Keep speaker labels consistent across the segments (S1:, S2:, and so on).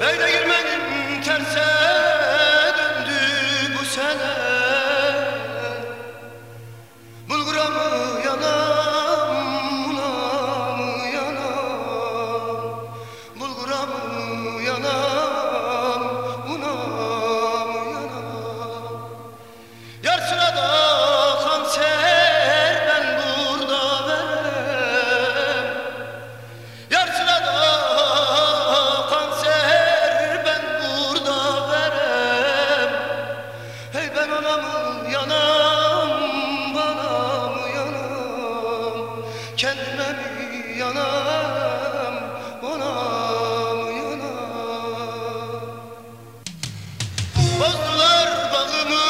S1: Böyle girmenin terse Kendime yanam ona yanam. Bozdular bağımı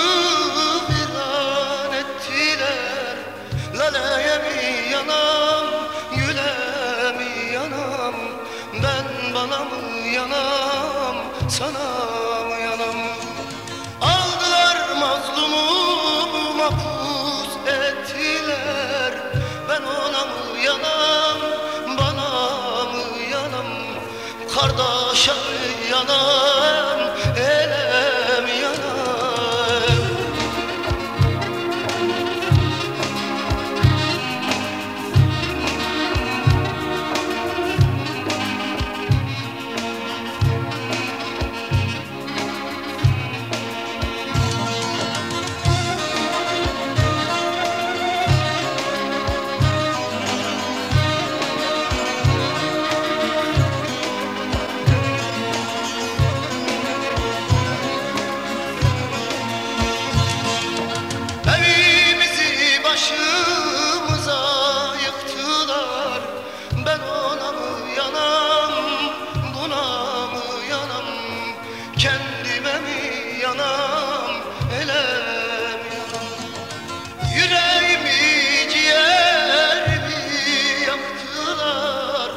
S1: viran ettiler. Laleye mi yanam, güle mi yanam? Ben bana mı yanam, sana Ben ona mı yanam, bana mı yanam Kardeşe mi yanam, Kendime mi yanam, ele mi? Yanam Yüreğimi, ciğerimi yaktılar?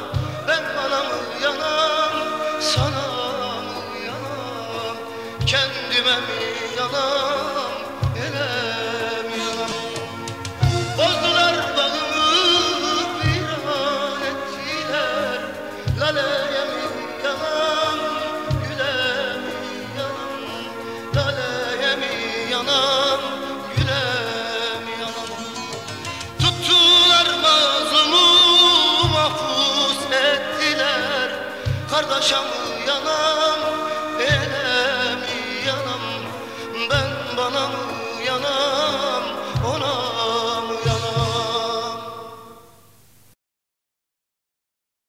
S1: Ben bana mı yanam, sana mı yanam? Kendime mi yanam, Kardeşim yanam